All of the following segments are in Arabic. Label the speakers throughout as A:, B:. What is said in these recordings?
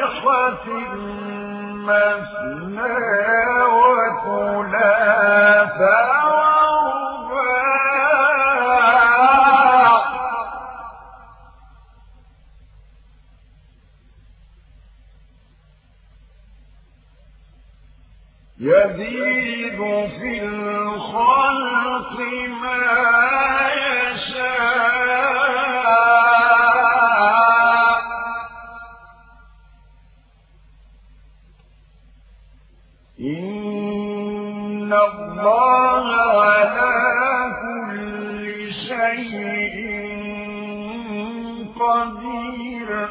A: صيحة مثنى وثلاثا شيء قدير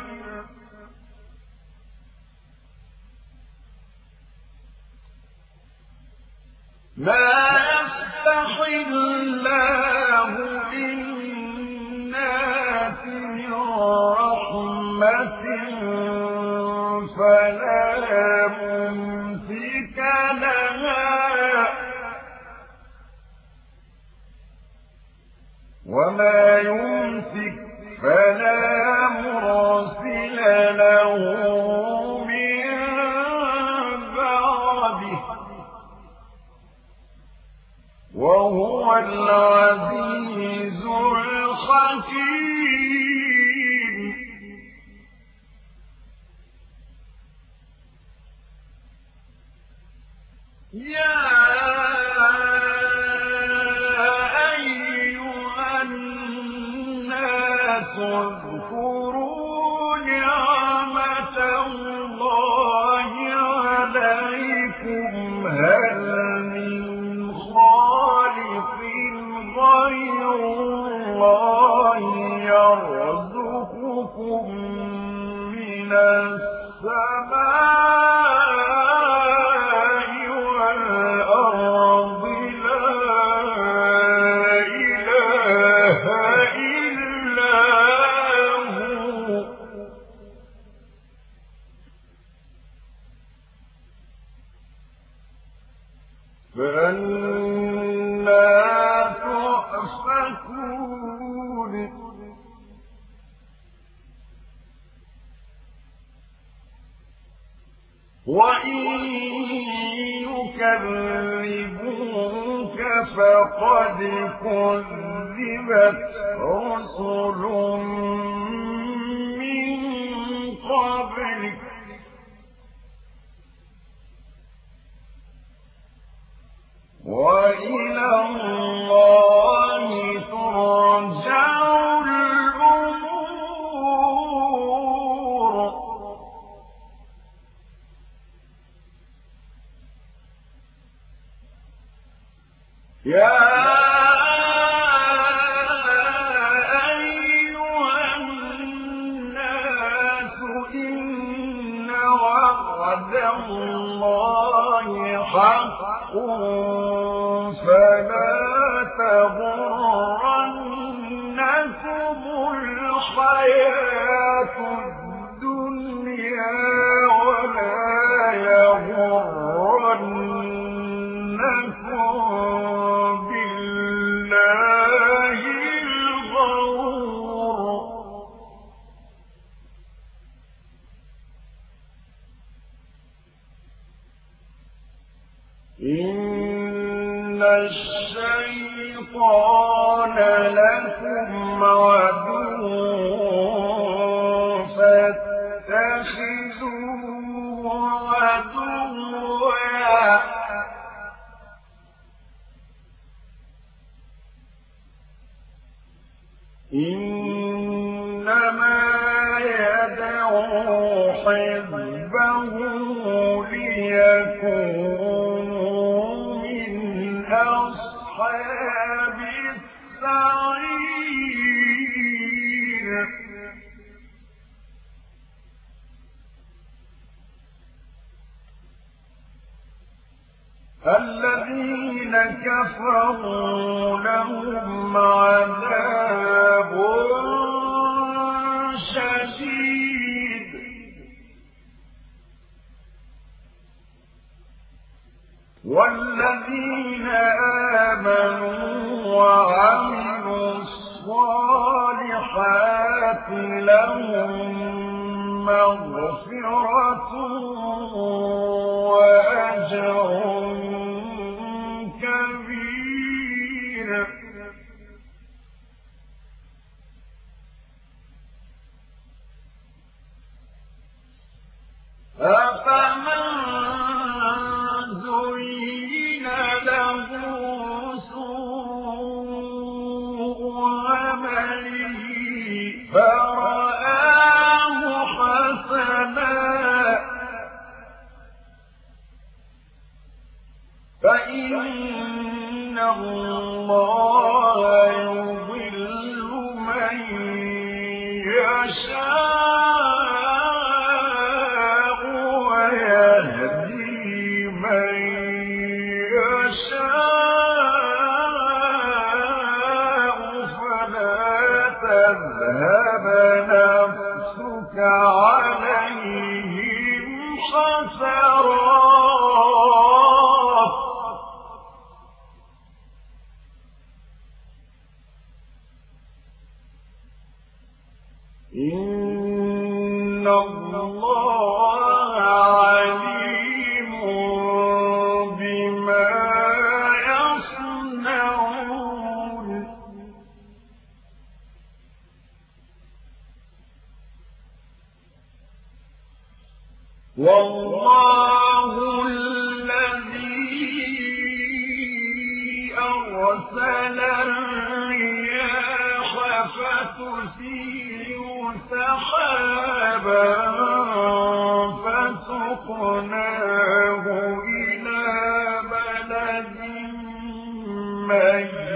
A: وعلا Yeah. الذين كفروا لهم عذاب والذين آمنوا وعملوا الصالحات لهم مغفرة وأجر فإن الله من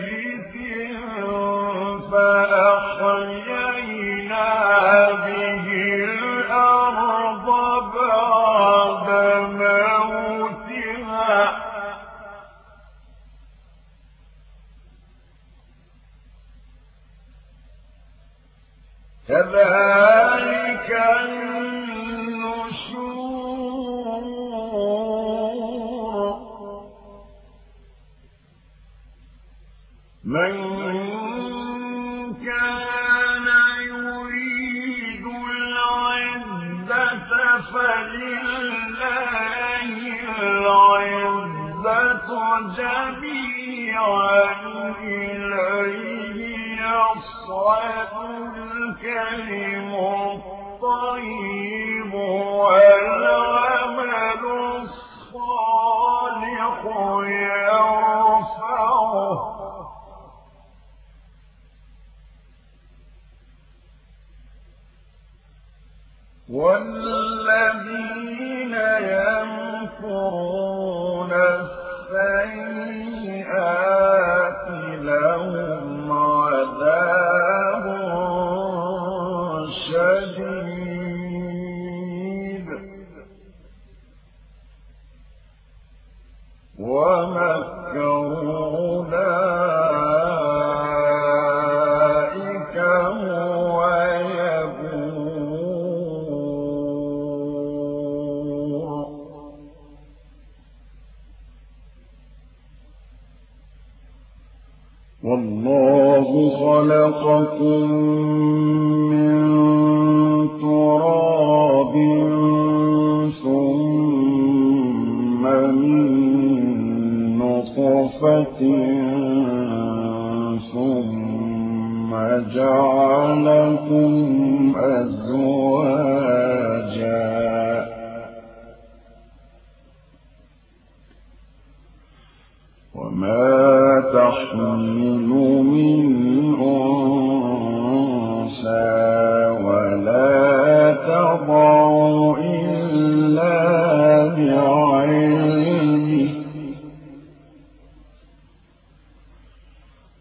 A: علمه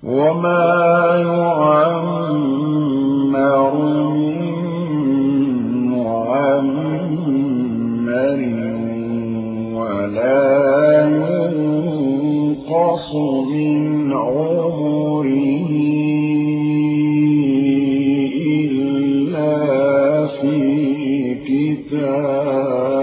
A: وما يعمر من معمر ولا ينقص من عمره إلا في كتاب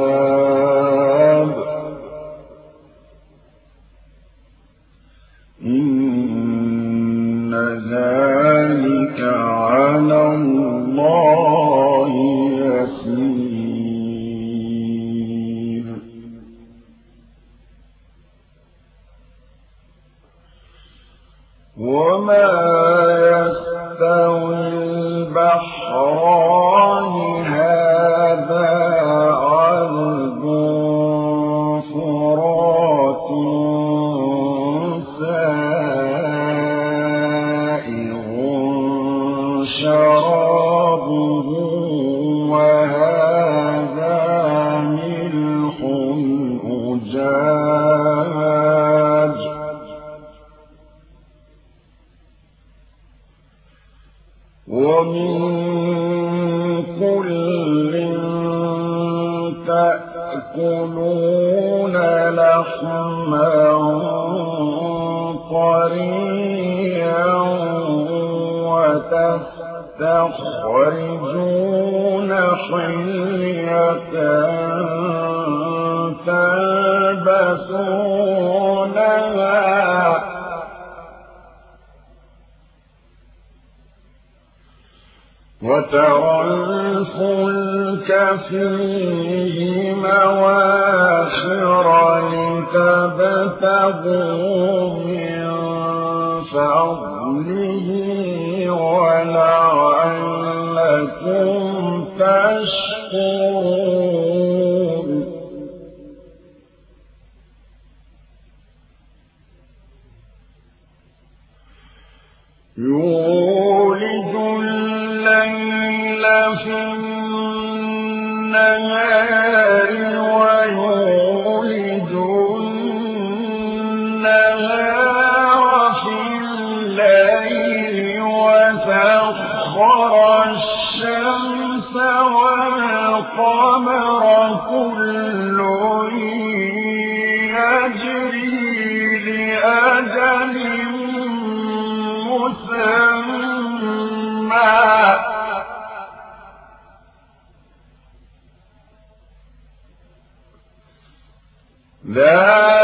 A: النهار لا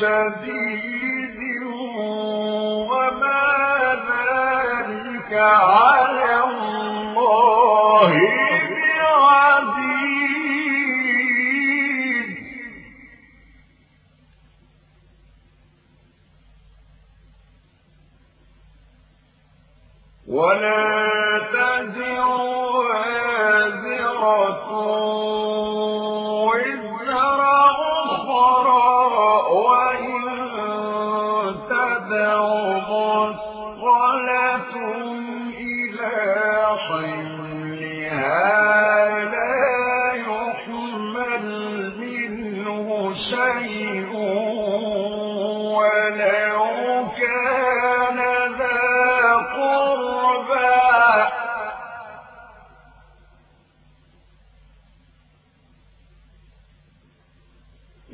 A: جديد. وما ذلك على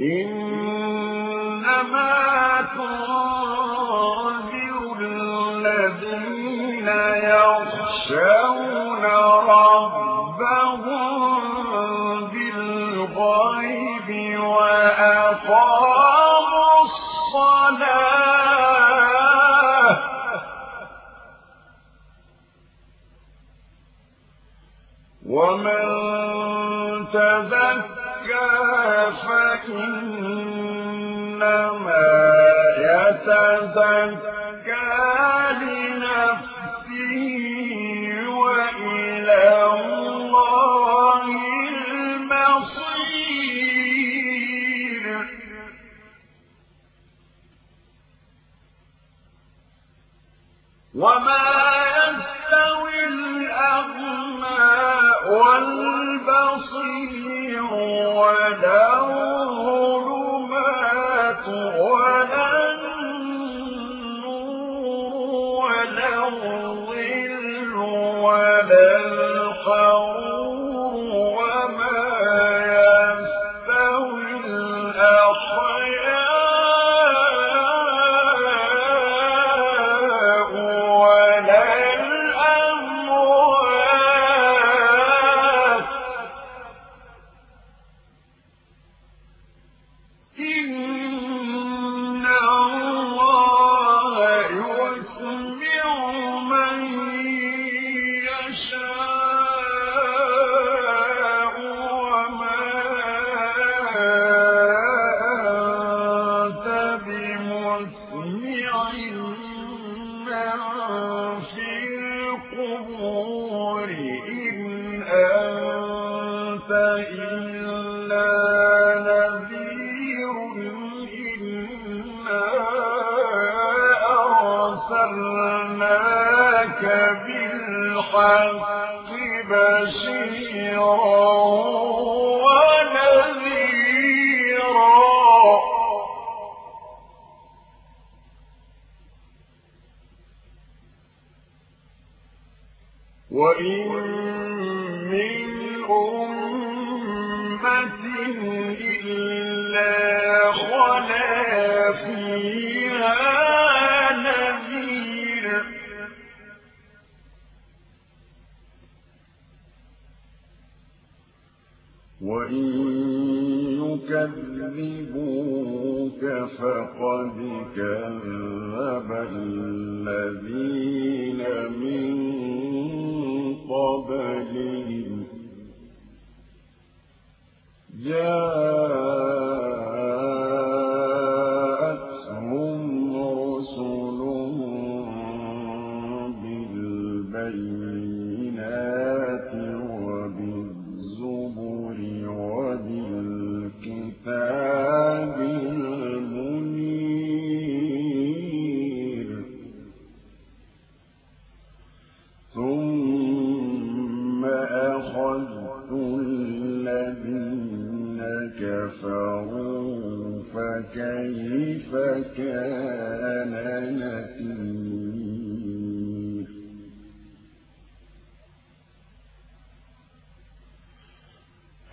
A: إنما تنذر الذين يخشون لكم مِّنْ أُمَّةٍ إِلَّا خَلَا فِيهَا نَذِيرٌ. وَإِن يُكَذِّبُوكَ فَقَدْ كَذَّبَ الَّذِينَ مِن قبلهم جاءوا فكان نسير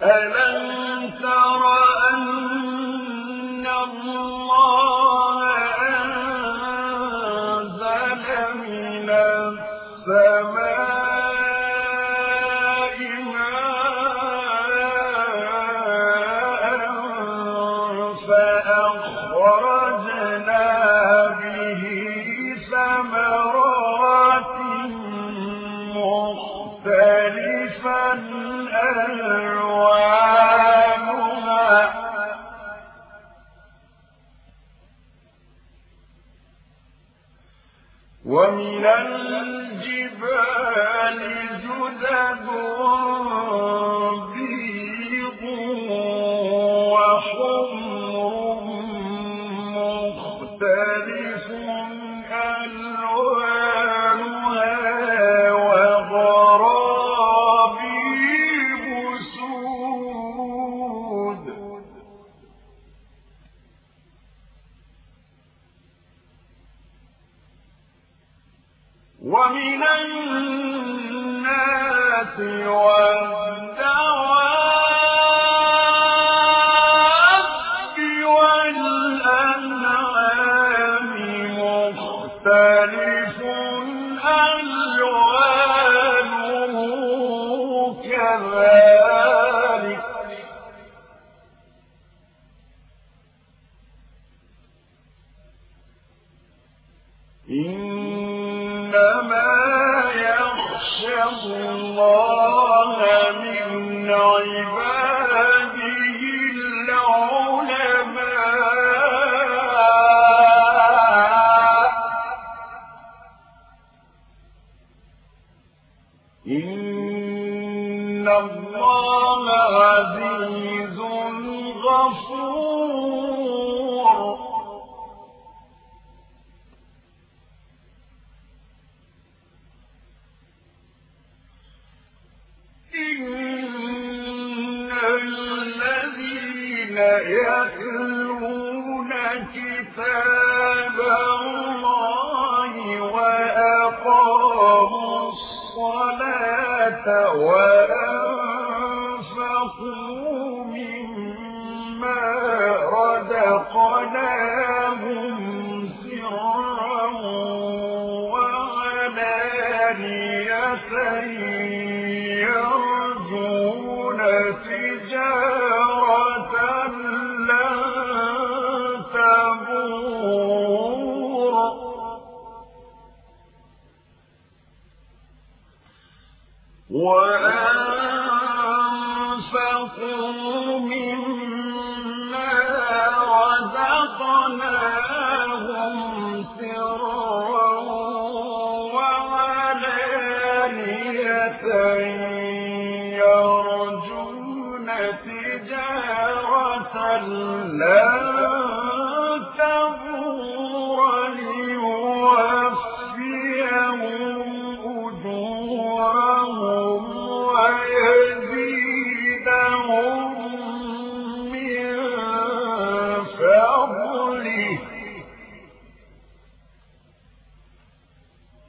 A: ألا الجنات والنار الصلاة وأنفقوا مما رزقناهم.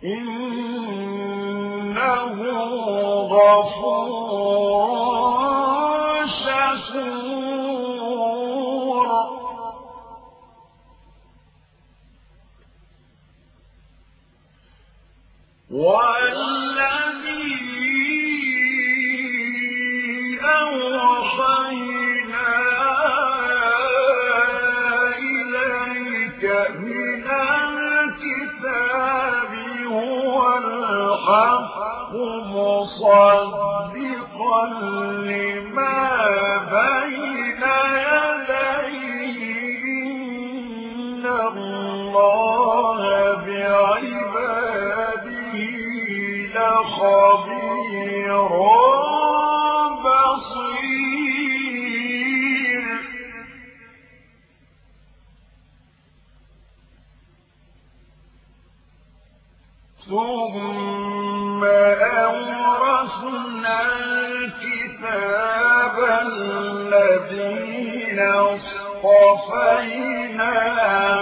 A: إنه غفور خبير ثم أورثنا الكتاب الذين اصطفينا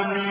A: من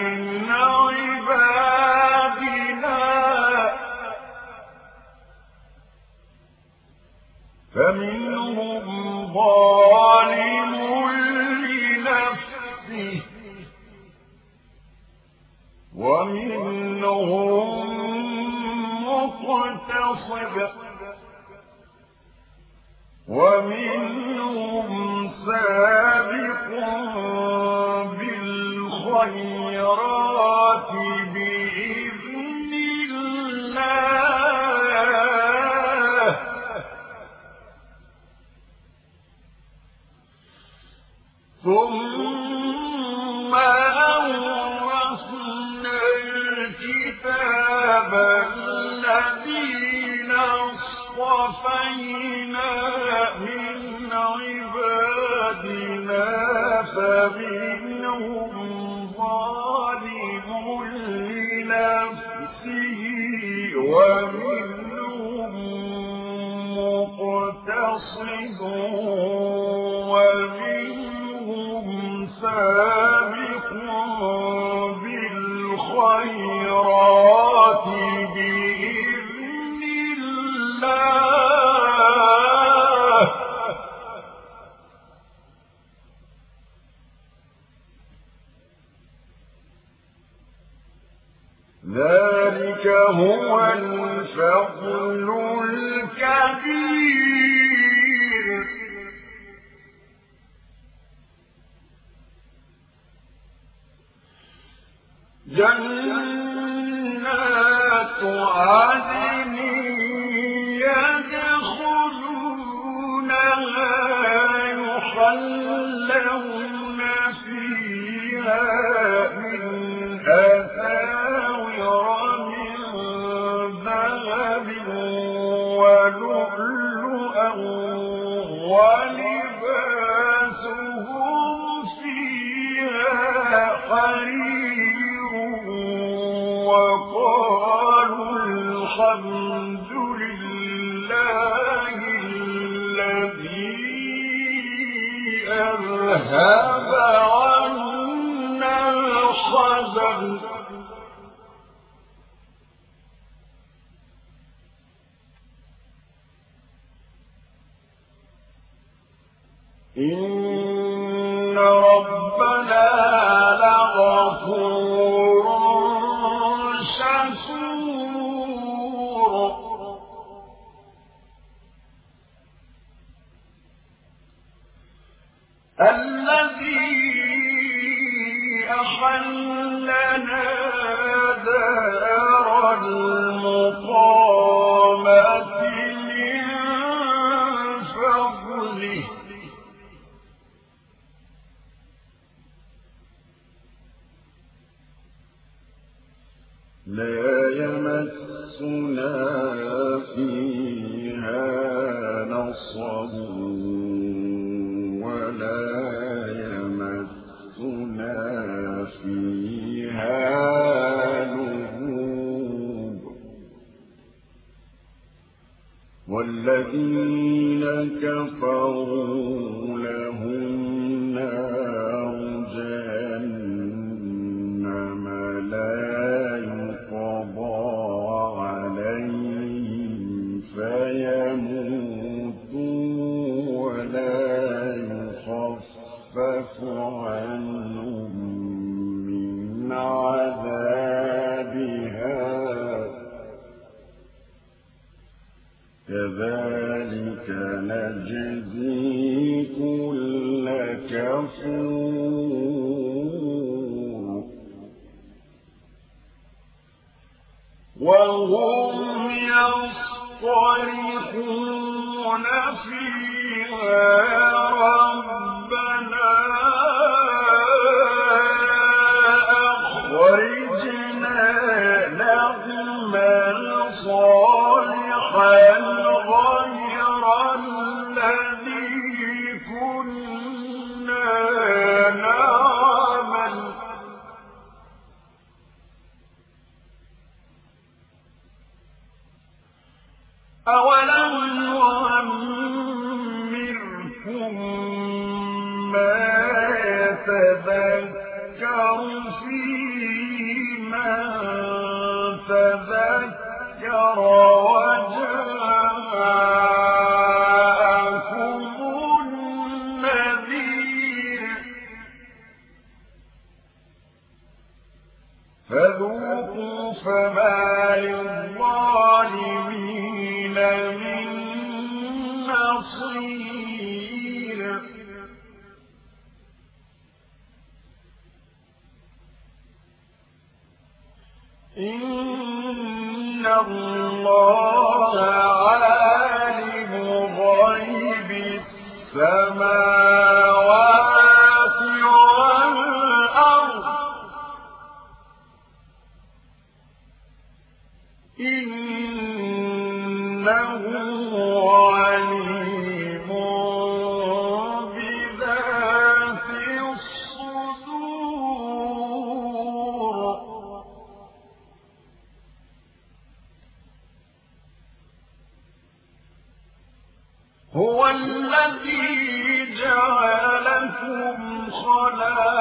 A: إن يتذكر فيه جعلكم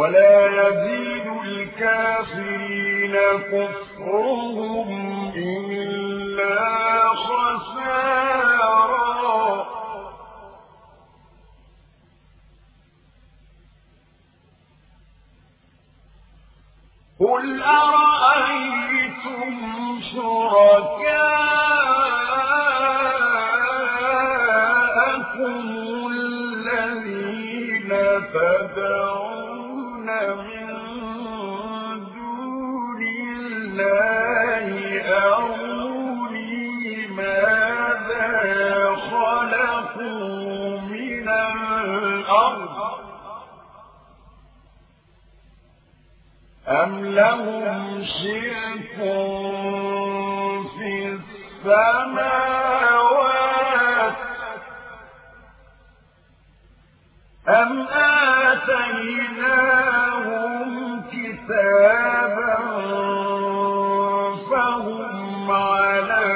A: ولا يزيد الكافرين كفرهم إلا خسارا لهم شرك في السماوات. أم آتيناهم كتابا فهم على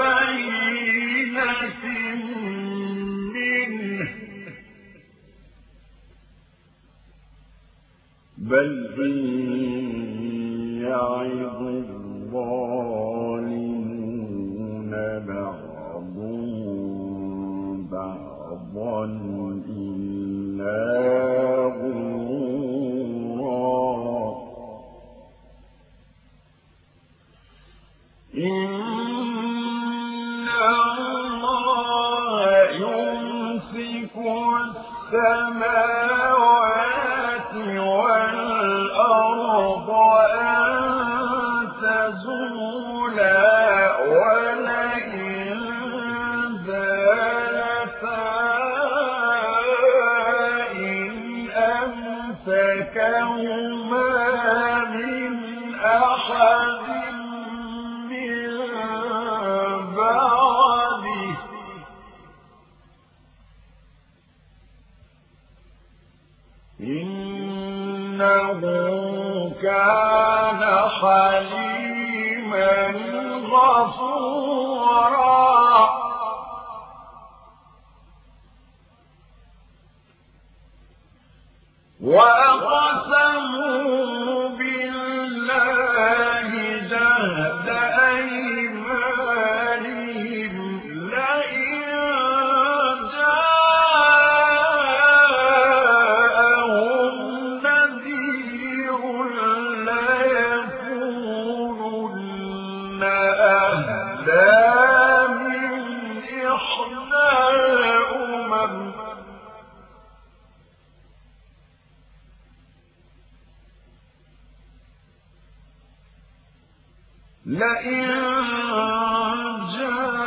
A: بينة منه. بل إن السماوات والأرض أن تزولا وأقسموا لئن جاءهم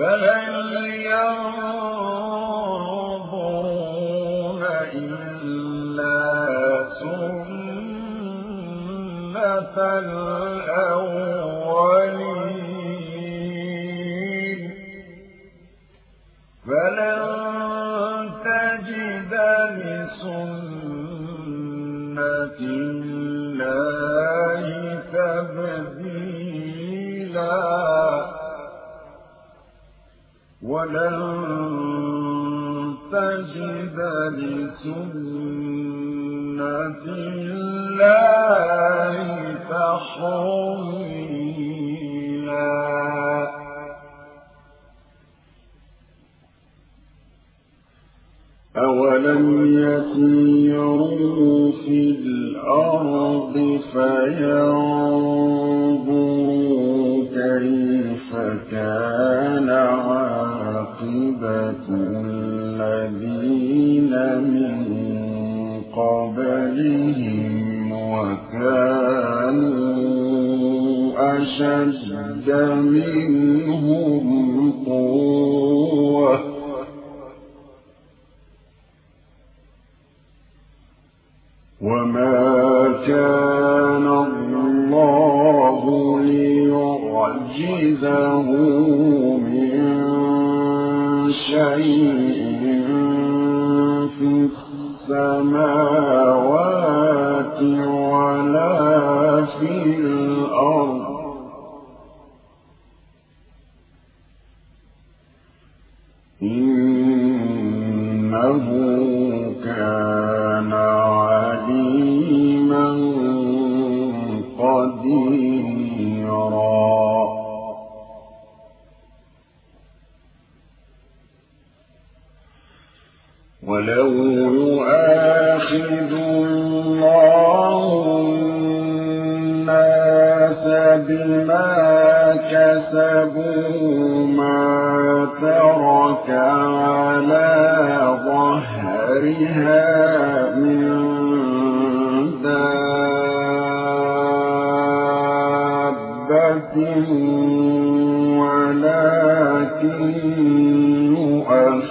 A: فهل ينظرون إلا سنة الأولين ولن تجد لسنة الله تحويلا أولم يسيروا في الأرض فينظروا الذين من قبلهم وكانوا أشد منهم قوة. وما كان السماوات ولا في الأرض ولكن يؤخر